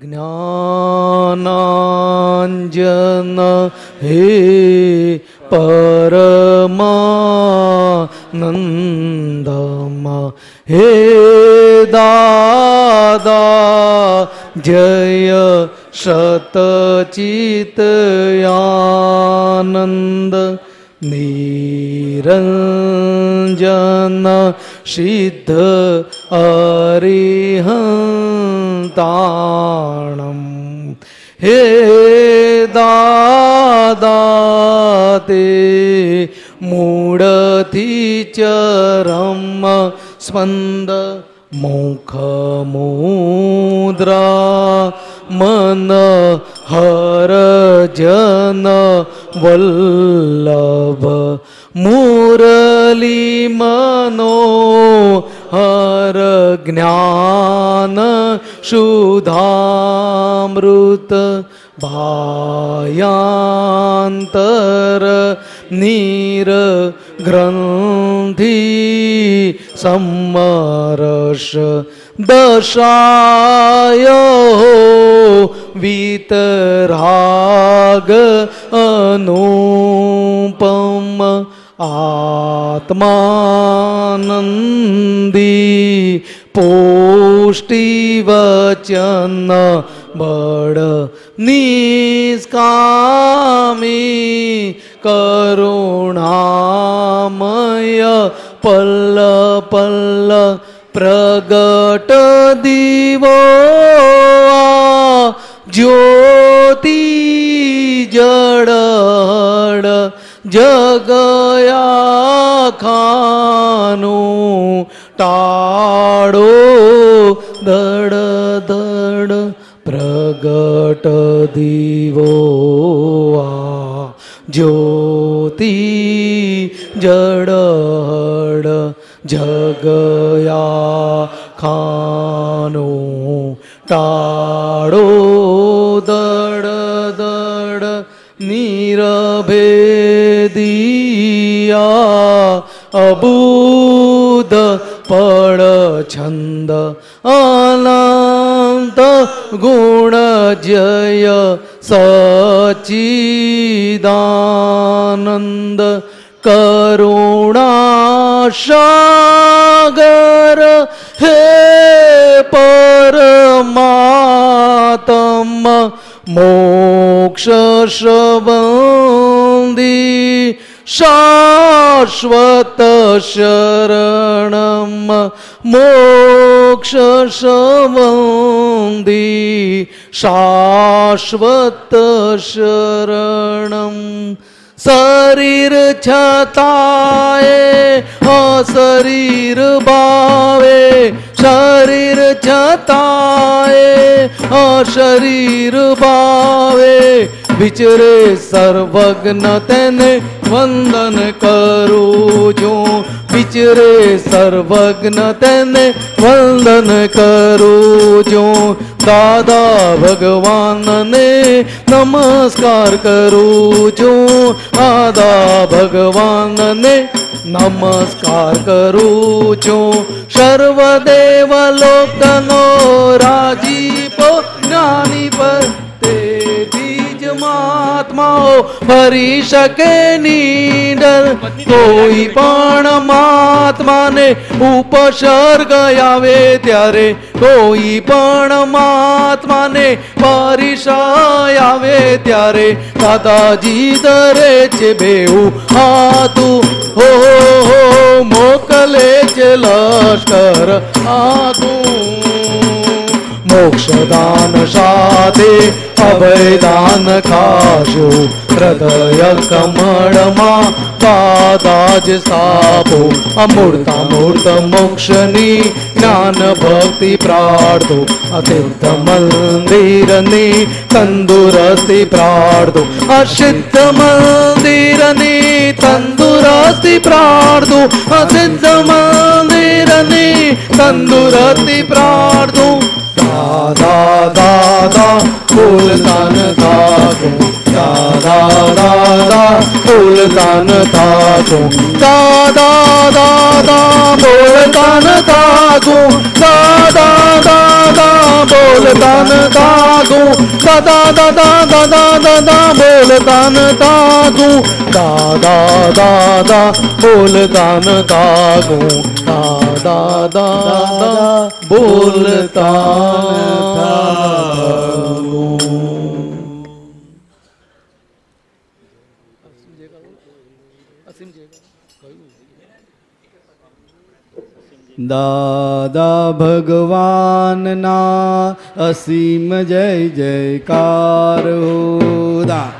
જ્ઞાનાંજન હે પરમાનંદમાં હે દાદા જય સતચિતયાનંદ નિરંજન સિદ્ધ અરિહંતાણમ താണം. ഹേ ദാദാതേ ചരം സ്വന്ത മുഖമൂദ്ര മന ഹര ജന വല്ലഭ മുരളി മനോ હર જ્ઞાન શુધામૃત ભાયાંતર નીર ગ્રંથિ સમરસ દશાયો વિતરાગ અનુપમ આત્માનંદી પોષ્ટિવચન બળ નિષ્કામી કરુણામય પલ્લ પલ્લ પ્રગટ દીવો જ્યોતિ જડ જગયા ખાનું ટાળો દડ દડ પ્રગટ દીવો જ્યોતિ જડહડ જગયા ખાનું ટાળો દડ દડ નિરભેદિયા અબુધ પડ છંદ અનંત ગુણ જય સચિદાનંદ કરુણાસાગર હે પરમાતમ મોક્ષ સંબંધી શાશ્વત શરણમ. મોક્ષ સંબંધી શાશ્વત શરણમ. શરીર છતાંય શરીર ભાવે શરીર છતાંય શરીર ભાવે. વિચરે સર્વજ્ઞ તેને વંદન કરું છું. વિચરે સર્વજ્ઞ તેને વંદન કરું છું. દાદા ભગવાનને નમસ્કાર કરું છું. દાદા ભગવાનને નમસ્કાર કરું છું સર્વદેવ લોકનો રાજીપો જ્ઞાની પર તેથી જ મહાત્માઓ ફરી શકે નીડર કોઈ પણ મહાત્માને ઉપસર્ગ આવે ત્યારે કોઈ પણ મહાત્માને પરિસય આવે ત્યારે દાદાજી દરે છે બેઉ હાથું. હો હો મોકલે છે લશ્કર આખું મોક્ષદાન સાથે वै हृदयकमणमा पादाज कमणमाज सा अमूर्तामूर्त मोक्षनि ज्ञान भक्ति प्रार्थो असिद्धमन्दिरनि तन्दुरस्ति प्रार्थो असिद्धमन्दिरनि तन्दुरस्ति प्रार्थो दादा दादा बोल दान दादा दादा दादा दादा दादा दादा दादा दादा दादा તાગું દાદા દાદા દાદા દાદા બોલતા ન તાગું દાદા દાદા બોલતા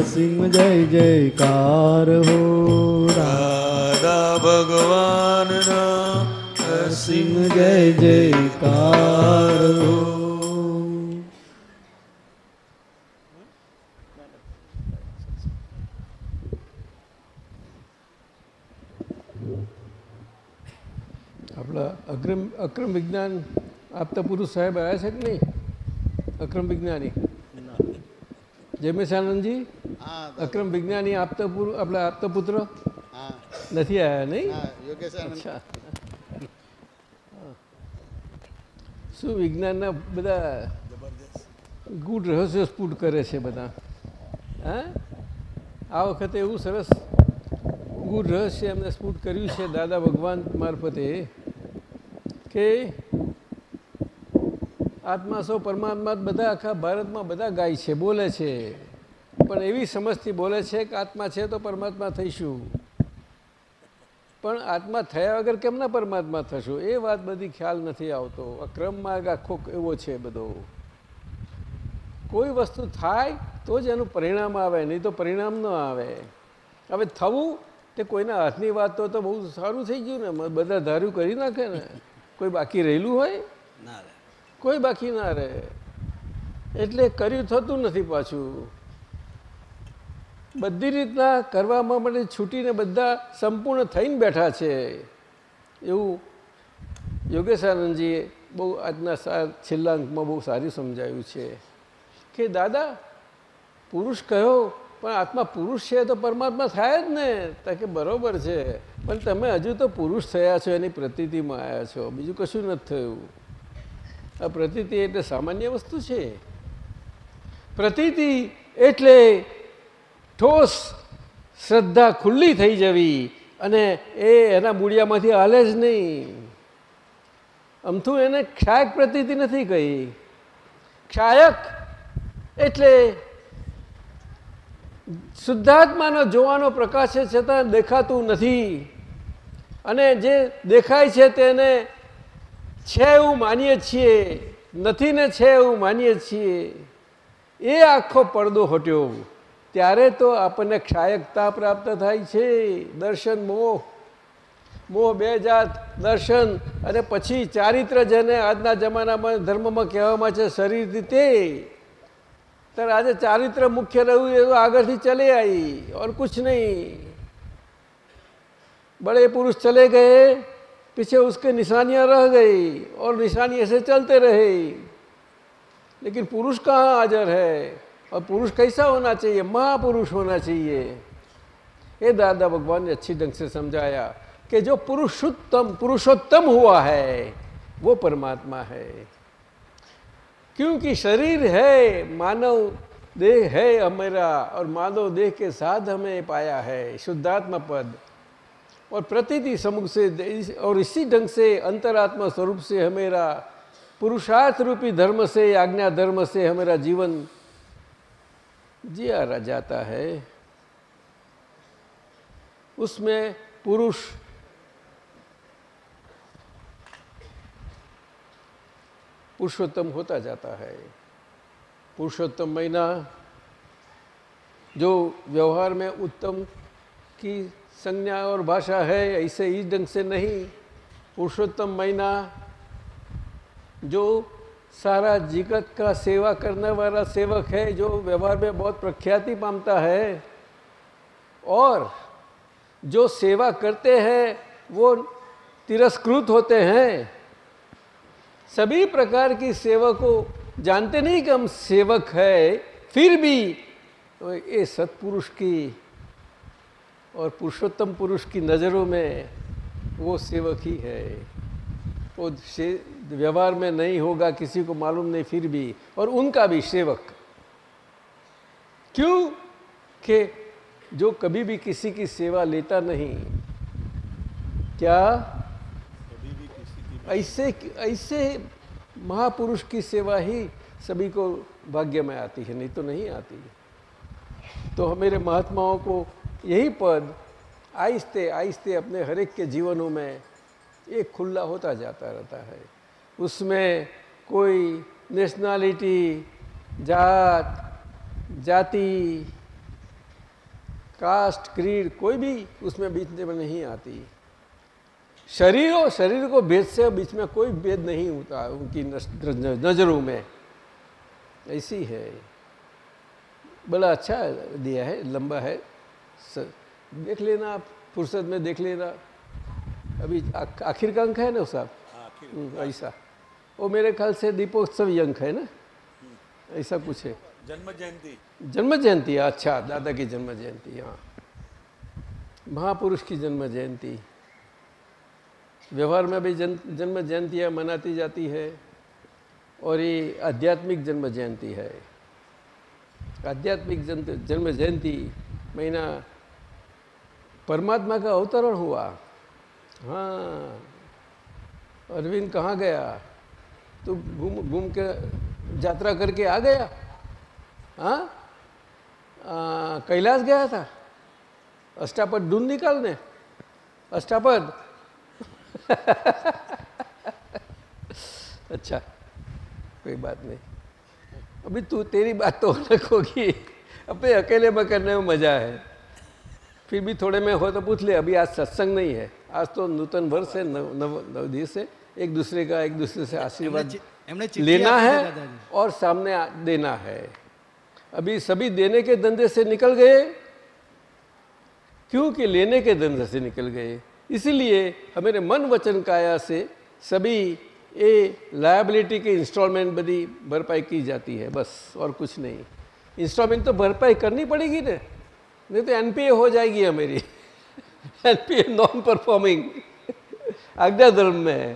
અસીમ જય જયકાર હો રાધા ભગવાન નરસિંહ જય જયકાર હો આપણા અક્રમ અક્રમ વિજ્ઞાન આપતા પુરુષ સાહેબ આવ્યા છે કે નહીં? અક્રમ વિજ્ઞાની. જયમેશાનંદજી અક્રમ વિજ્ઞાની આપતા આપણા આપતા પુત્ર નથી આવ્યા નહીં? અચ્છા. શું વિજ્ઞાનના બધા ગુડ રહસ્યો સ્ફૂટ કરે છે બધા? હા? આ વખતે એવું સરસ ગુડ રહસ્ય એમને સ્ફૂટ કર્યું છે દાદા ભગવાન મારફતે કે આત્મા સૌ પરમાત્મા બધા આખા ભારતમાં બધા ગાય છે, બોલે છે. પણ એવી સમજથી બોલે છે કે આત્મા છે તો પરમાત્મા થઈશું. પણ આત્મા થયા વગર કેમ ના પરમાત્મા થશું? એ વાત બધી ખ્યાલ નથી આવતો. આ ક્રમ માર્ગ આખો એવો છે બધો. કોઈ વસ્તુ થાય તો જ એનું પરિણામ આવે, નહીં તો પરિણામ ન આવે. હવે થવું તે કોઈના હાથની વાત તો બહુ સારું થઈ ગયું ને. બધા ધાર્યું કરી નાખે ને. કોઈ બાકી રહેલું હોય? કોઈ બાકી ના રહે. એટલે કર્યું થતું નથી પાછું. બધી રીતના કરવામાં માટે છૂટીને બધા સંપૂર્ણ થઈને બેઠા છે. એવું યોગેશાનંદજીએ બહુ આજના છેલ્લા અંકમાં બહુ સારું સમજાયું છે કે, દાદા, પુરુષ કહ્યો પણ આત્મા પુરુષ છે તો પરમાત્મા થાય જ ને. તકે બરોબર છે. પણ તમે હજુ તો પુરુષ થયા છો, એની પ્રતીતિમાં આવ્યા છો. બીજું કશું નથી થયું. આ પ્રતીતિ એટલે સામાન્ય વસ્તુ છે. પ્રતીતિ એટલે ઠોસ શ્રદ્ધા ખુલ્લી થઈ જવી અને એ એના મૂળિયામાંથી હાલે જ નહીં. અમથું એને ક્ષાયક પ્રતીતિ નથી કહી. ક્ષાયક એટલે શુદ્ધાત્માનો જોવાનો પ્રકાશ છતાં દેખાતું નથી. અને જે દેખાય છે તેને છે એવું માનીએ છીએ, નથી ને છે એવું માનીએ છીએ, એ આખો પડદો હટ્યો ત્યારે તો આપણને ક્ષાયકતા પ્રાપ્ત થાય છે, દર્શન મોહ મોહ બે જાત, દર્શન અને પછી ચારિત્ર જેને આજના જમાનામાં ધર્મમાં કહેવામાં છે શરીર રીતે ત્યારે આજે ચારિત્ર મુખ્ય રહ્યું, એ આગળથી ચલે આવી ઓર કુછ નહીં. બળે પુરુષ ચલે ગયે पीछे उसके निशानियाँ रह गई और निशानी ऐसे चलते रहे। लेकिन पुरुष कहाँ हाजर है और पुरुष कैसा होना चाहिए? महापुरुष होना चाहिए। ये दादा भगवान ने अच्छी ढंग से समझाया कि जो पुरुषोत्तम पुरुषोत्तम हुआ है, वो परमात्मा है। क्योंकि शरीर है, मानव देह है हमारा और मानव देह के साथ हमें पाया है, शुद्धात्मा पद। और प्रतीति समुख से और इसी ढंग से अंतरात्मा स्वरूप से हमेरा पुरुषार्थ रूपी धर्म से, आज्ञा धर्म से हमारा जीवन जिया जाता है। उसमें पुरुष पुरुषोत्तम होता जाता है। पुरुषोत्तम महीना जो व्यवहार में उत्तम की संज्ञा और भाषा है, ऐसे इस ढंग से नहीं। पुरुषोत्तम महीना जो सारा जगत का सेवा करने वाला सेवक है, जो व्यवहार में बहुत प्रख्याति पामता है, और जो सेवा करते हैं, वो तिरस्कृत होते हैं। सभी प्रकार की सेवा को जानते नहीं कि हम सेवक है, फिर भी ये सत्पुरुष की और पुरुषोत्तम पुरुष की नज़रों में वो सेवक ही है। वो व्यवहार में नहीं होगा किसी को मालूम नहीं फिर भी। और उनका भी सेवक। क्यों? कि जो कभी भी किसी की सेवा लेता नहीं क्या? ऐसे ऐसे महापुरुष की सेवा ही सभी को भाग्य में आती है नहीं तो नहीं आती तो मेरे महात्माओं को यही पद आहिस्ते आहिस्ते अपने हरेक के जीवनों में एक खुला होता जाता रहता है। उसमें कोई नेशनलिटी जात, जाति कास्ट क्रीड कोई भी उसमें बीच में नहीं आती। शरीर और शरीर को भेद से बीच में कोई भेद नहीं होता उनकी नज़रों में। ऐसी है। बड़ा अच्छा दिया है, लंबा है। स- देख लेना आप फुर्सत में देख लेना। अभी आखिर का अंक है ना साहब? हम्म, ऐसा। वो मेरे ख्याल से दीपोत्सव अंक है ना? ऐसा कुछ है। जन्म जयंती जन्म जयंती अच्छा दादा की जन्म जयंती हाँ। महापुरुष की जन्म जयंती व्यवहार में भी जन जन्म जयंतियाँ मनाती जाती है और ये आध्यात्मिक जन्म जयंती है। आध्यात्मिक जन जन्म जयंती महीना परमात्मा का अवतरण हुआ हाँ अरविंद कहाँ गया तो घूम घूम के यात्रा करके आ गया हाँ आ, कैलाश गया था अष्टापद ढूंढ निकालने अष्टापद अच्छा कोई बात नहीं अभी तू तेरी बात तो अलग होगी अपने अकेले में करने में मज़ा है। फिर भी थोड़े में हो तो पूछ ले अभी आज सत्संग नहीं है। आज तो नूतन वर्ष है नव नव नवदीस से एक दूसरे का एक दूसरे से आशीर्वाद लेना है और सामने देना है। अभी सभी देने के धंधे से निकल गए। क्योंकि लेने के धंधे से निकल गए। इसीलिए हमारे मन वचन काया से सभी ये लायबिलिटी के इंस्टॉलमेंट बदी भरपाई की जाती है बस और कुछ नहीं। इंस्टॉलमेंट तो भरपाई करनी पड़ेगी ना नहीं तो एनपीए हो जाएगी हमारी एनपीए नॉन परफॉर्मिंग आज्ञा धर्म में है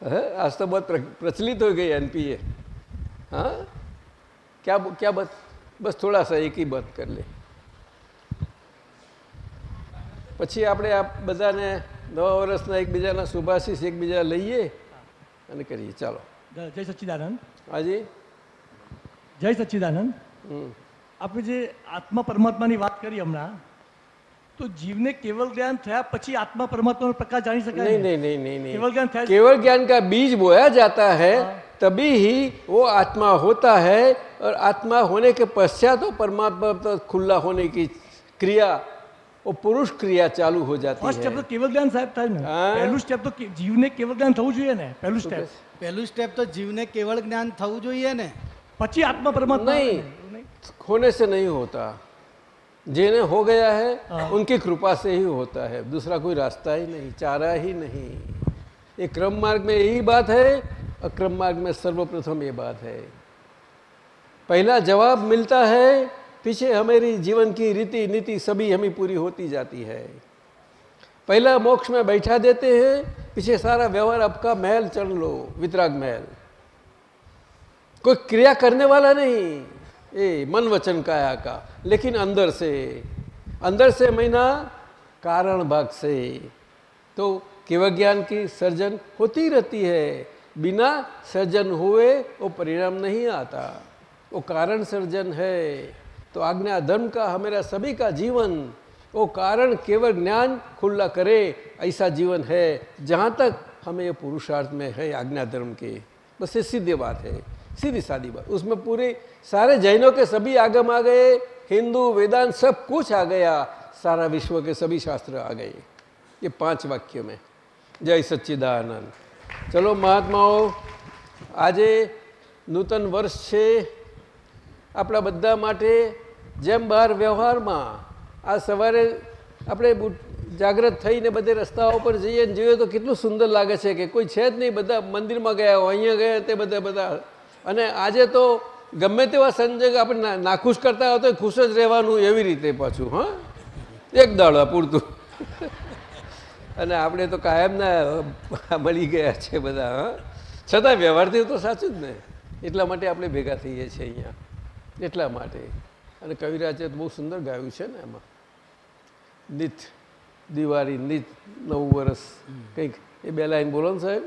हाँ, आज तो बहुत प्र- प्रचलित हो गई एनपीए हाँ क्या क्या बात બસ થોડા સા એક બાત કરી લે પછી આપણે આ બધાને નવા વર્ષના એકબીજાના શુભાશીષ એકબીજા લઈએ અને કરીએ ચાલો જય સચ્ચિદાનંદ હાજી જય સચ્ચિદાનંદ હમ. આપણે જે આત્મા પરમાત્માની વાત કરી હમણાં તો જીવને કેવલ જ્ઞાન થયા પછી આત્મા પરમાત્માનો પ્રકાશ જાણી શકાય नहीं ને? नहीं नहीं नहीं केवल ज्ञान था- नहीं केवल ज्ञान का बीज बोया जाता है तभी ही वो आत्मा होता है और आत्मा होने के पश्चात वो परमात्मा तक खुला होने की क्रिया वो पुरुष क्रिया चालू हो जाती ફર્સ્ટ સ્ટેપ है તો કેવલ જ્ઞાન સાહેબ થાય ને હા. પહેલું સ્ટેપ તો કે- જીવને કેવલ જ્ઞાન થવું જોઈએ ને પહેલું સ્ટેપ પહેલું સ્ટેપ તો જીવને કેવળ જ્ઞાન થવું જોઈએ ને પછી આત્મા પરમાત્મા नहीं खोने से नहीं होता। जिन्हें हो गया है हाँ। उनकी कृपा से ही होता है। दूसरा कोई रास्ता ही नहीं चारा ही नहीं। ये क्रम मार्ग में यही बात है और क्रम मार्ग में सर्वप्रथम ये बात है। पहला जवाब मिलता है पीछे हमारी जीवन की रीति नीति सभी हमें पूरी होती जाती है। पहला मोक्ष में बैठा देते हैं पीछे सारा व्यवहार आपका महल चल लो वितराग महल। कोई क्रिया करने वाला नहीं। ये मन वचन काया का। लेकिन अंदर से अंदर से महीना कारण भाग से। तो केवल ज्ञान की सर्जन होती रहती है। बिना सर्जन हुए वो परिणाम नहीं आता। वो कारण सर्जन है। तो आज्ञा धर्म का, हमारा सभी का जीवन, वो कारण केवल ज्ञान खुला करे, ऐसा जीवन है। जहाँ तक हमें पुरुषार्थ में है आज्ञा धर्म के। बस ये सीधी बात है। सीधी सादी बात उसमें पूरे सारे जैनों के सभी आगम आ गए हिंदू वेदांत सब कुछ आ गया सारा विश्व के सभी शास्त्र आ गए ये पांच वाक्यों में જય સચ્ચિદાનંદ ચલો મહાત્માઓ આજે નૂતન વર્ષ છે આપણા બધા માટે જેમ બહાર વ્યવહારમાં આ સવારે આપણે બુ- જાગ્રત થઈને બધે રસ્તાઓ પર જઈએ ને જોઈએ તો કેટલું સુંદર લાગે છે કે કોઈ છે જ નહીં બધા મંદિરમાં ગયા હોય અહીંયા ગયા તે બધા બધા અને આજે તો ગમે તેવા સંજોગ આપણે નાખુશ કરતા હોય તો ખુશ જ રહેવાનું એવી રીતે પાછું, હા? એક દાડા પૂરતું અને આપણે તો કાયમના મળી ગયા છે બધા, હા? છતાં વ્યવહારથી તો સાચું જ ને. એટલા માટે આપણે ભેગા થઈએ છીએ અહીંયા. એટલા માટે. અને કવિરાજે બહુ સુંદર ગાયું છે ને એમાં. નિત, દિવાળી, નિત, નવું વર્ષ કંઈક, એ બે લાઈન બોલો ને સાહેબ.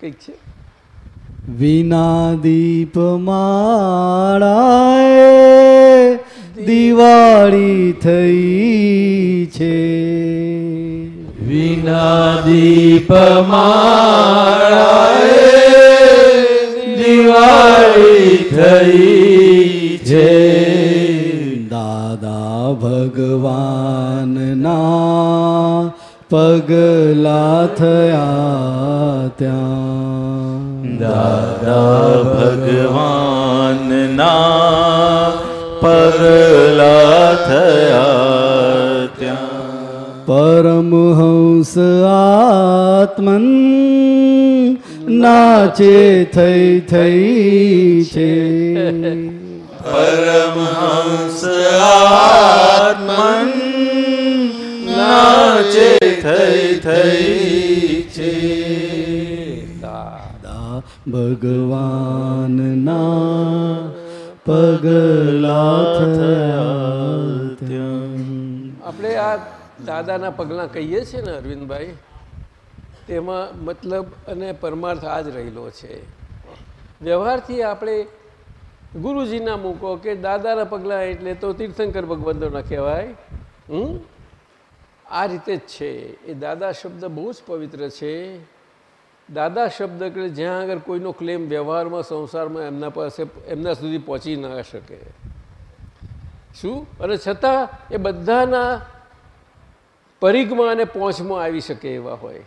કંઈક છે? વિના દીપ માળાએ દિવાળી થઈ છે. વિના દીપ માળાએ દિવાળી થઈ છે. દાદા ભગવાનના પગલા થયા ત્યાં. દાદા ભગવાનના પરલા થયા ત્યાં પરમહંસ આત્મન નાચે થઈ થઈ છે પરમહંસ આત્મન ભગવાનના પગલા આપણે આ દાદાના પગલાં કહીએ છીએ ને અરવિંદભાઈ, તેમાં મતલબ અને પરમાર્થ આ જ રહેલો છે. વ્યવહારથી આપણે ગુરુજીના મૂકો કે દાદાના પગલાં એટલે તો તીર્થંકર ભગવંતોના કહેવાય. હમ? આ રીતે જ છે. એ દાદા શબ્દ બહુ જ પવિત્ર છે. દાદા શબ્દ કે જ્યાં આગળ કોઈનો ક્લેમ વ્યવહારમાં, સંસારમાં એમના પાસે, એમના સુધી પહોંચી ના શકે. શું? અને છતાં એ બધાના પરિઘમાં અને પહોંચમાં આવી શકે એવા હોય.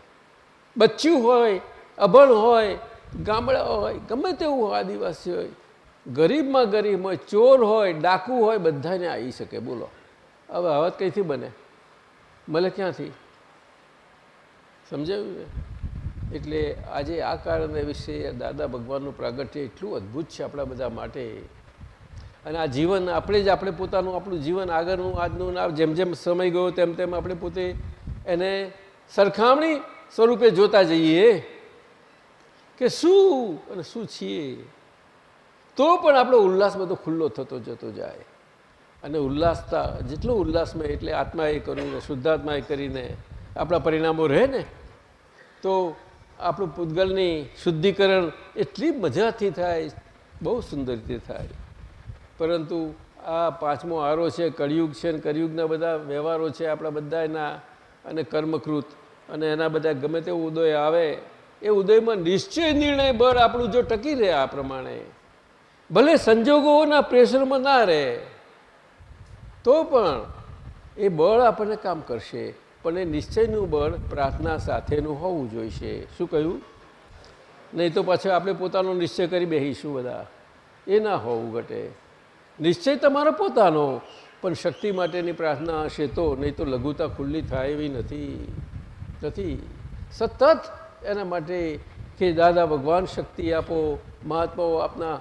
બચ્ચું હોય, અભણ હોય, ગામડા હોય, ગમે તેવું હોય, આદિવાસી હોય, ગરીબમાં ગરીબ હોય, ચોર હોય, ડાકુ હોય, બધાને આવી શકે. બોલો. હવે આવાજ કઈથી બને? મળે ક્યાંથી? સમજાયું ને? એટલે આજે આ કારણે વિશે દાદા ભગવાનનું પ્રાગટ્ય એટલું અદ્ભુત છે આપણા બધા માટે. અને આ જીવન આપણે જ આપણે પોતાનું આપણું જીવન આગળનું, આજનું ના જેમ જેમ સમય ગયો તેમ તેમ આપણે પોતે એને સરખામણી સ્વરૂપે જોતા જઈએ કે શું અને શું છીએ. તો પણ આપણો ઉલ્લાસ બધો ખુલ્લો થતો જતો જાય. અને ઉલ્લાસતા, જેટલો ઉલ્લાસમાં એટલે આત્માએ કરીને, શુદ્ધાત્માએ કરીને આપણા પરિણામો રહે ને. તો આપણું પૂતગલની શુદ્ધિકરણ એટલી મજાથી થાય, બહુ સુંદર રીતે થાય. પરંતુ આ પાંચમો આરો છે, કળિયુગ છે અને કળિયુગના બધા વ્યવહારો છે આપણા બધા એના અને કર્મકૃત. અને એના બધા ગમે તેવો ઉદય આવે, એ ઉદયમાં નિશ્ચય નિર્ણય બળ આપણું જો ટકી રહે આ પ્રમાણે, ભલે સંજોગોના પ્રેશરમાં ના રહે, તો પણ એ બળ આપણને કામ કરશે. પણ એ નિશ્ચયનું બળ પ્રાર્થના સાથેનું હોવું જોઈશે. શું કહ્યું? નહીં તો પાછું આપણે પોતાનો નિશ્ચય કરી બેસીશું બધા. એ ના હોવું ઘટે. નિશ્ચય તમારો પોતાનો, પણ શક્તિ માટેની પ્રાર્થના હશે તો, નહીં તો લઘુતા ખુલ્લી થાય એવી નથી. નથી. સતત એના માટે કે દાદા ભગવાન શક્તિ આપો, મહાત્માઓ આપના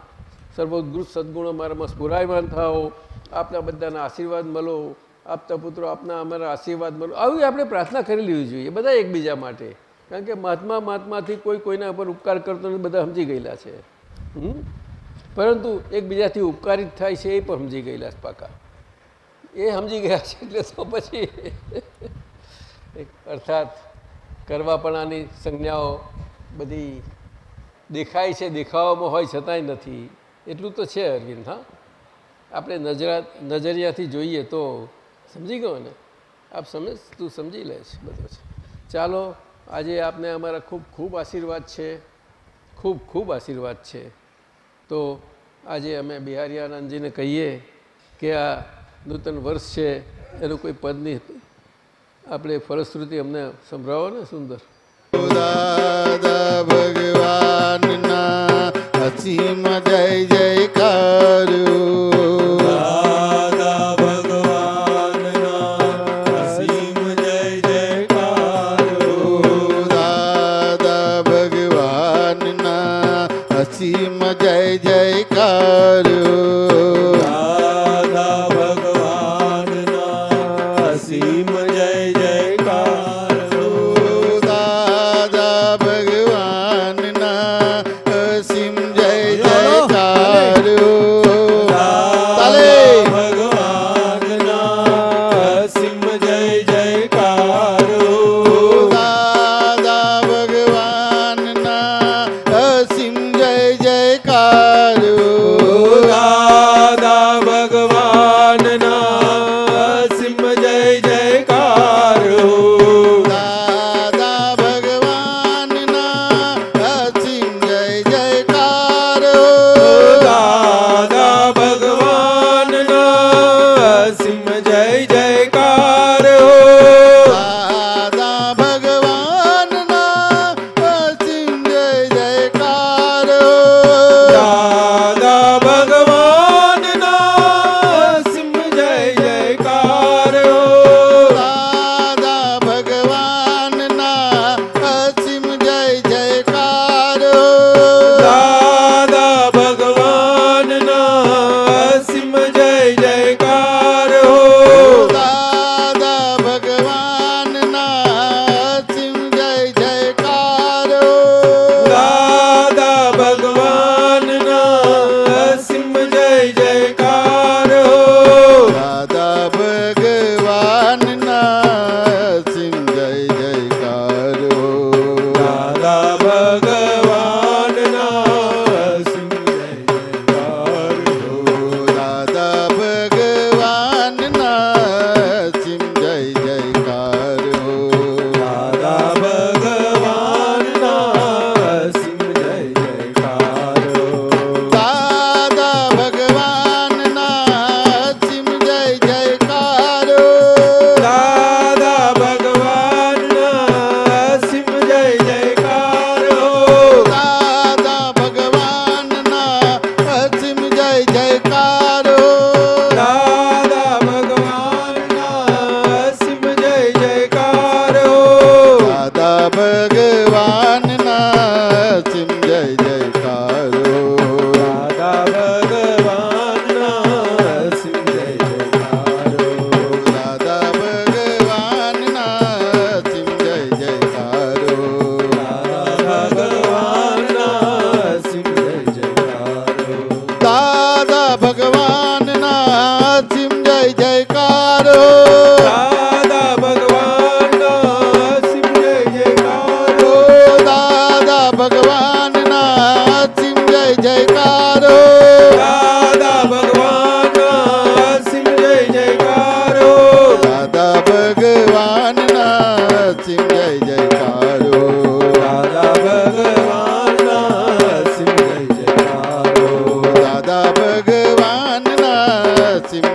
સર્વોત્કૃષ્ટ સદગુણો મારામાં સ્ફુરાયમાન થાઓ, આપના બધાના આશીર્વાદ મળો આપતા પુત્રો, આપના અમારા આશીર્વાદ મળો. આવી આપણે પ્રાર્થના કરી લેવી જોઈએ, બધા એકબીજા માટે. કારણ કે મહાત્મા, મહાત્માથી કોઈ કોઈના ઉપર ઉપકાર કરતો નથી, બધા સમજી ગયેલા છે? પરંતુ એકબીજાથી ઉપકારિત થાય છે એ પણ સમજી ગયેલા છે પાકા. એ સમજી ગયા છે એટલે તો પછી અર્થાત કરવાપણાની સંજ્ઞાઓ બધી દેખાય છે, દેખાવામાં હોય છતાંય નથી. એટલું તો છે અરવિંદ, હા. આપણે નજરા, નજરિયાથી જોઈએ તો સમજી ગયો ને? આપ સમજ, તું સમજી લે છે બધું છે. ચાલો, આજે આપને અમારા ખૂબ ખૂબ આશીર્વાદ છે. ખૂબ ખૂબ આશીર્વાદ છે. તો આજે અમે બિહારીયાનંદજીને કહીએ કે આ નૂતન વર્ષ છે, એનું કોઈ પદની આપણે ફલશ્રુતિ અમને સંભળાવો ને, સુંદર. દાદા ભગવાનના હસીમાં જય જયકાર.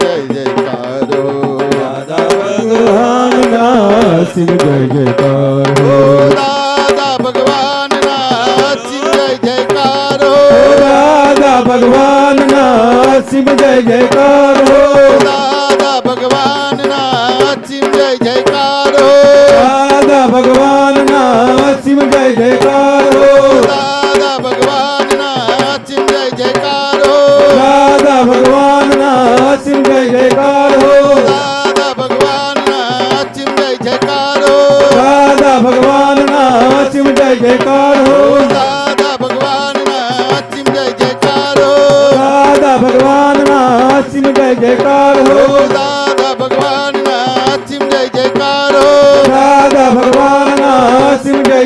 જય જયકારો દાદા ભગવાન ના સિંહ જય જયકારો દાદા ભગવાન ના સિંહ જય જયકારો દાદા ભગવાન ના સિંહ જય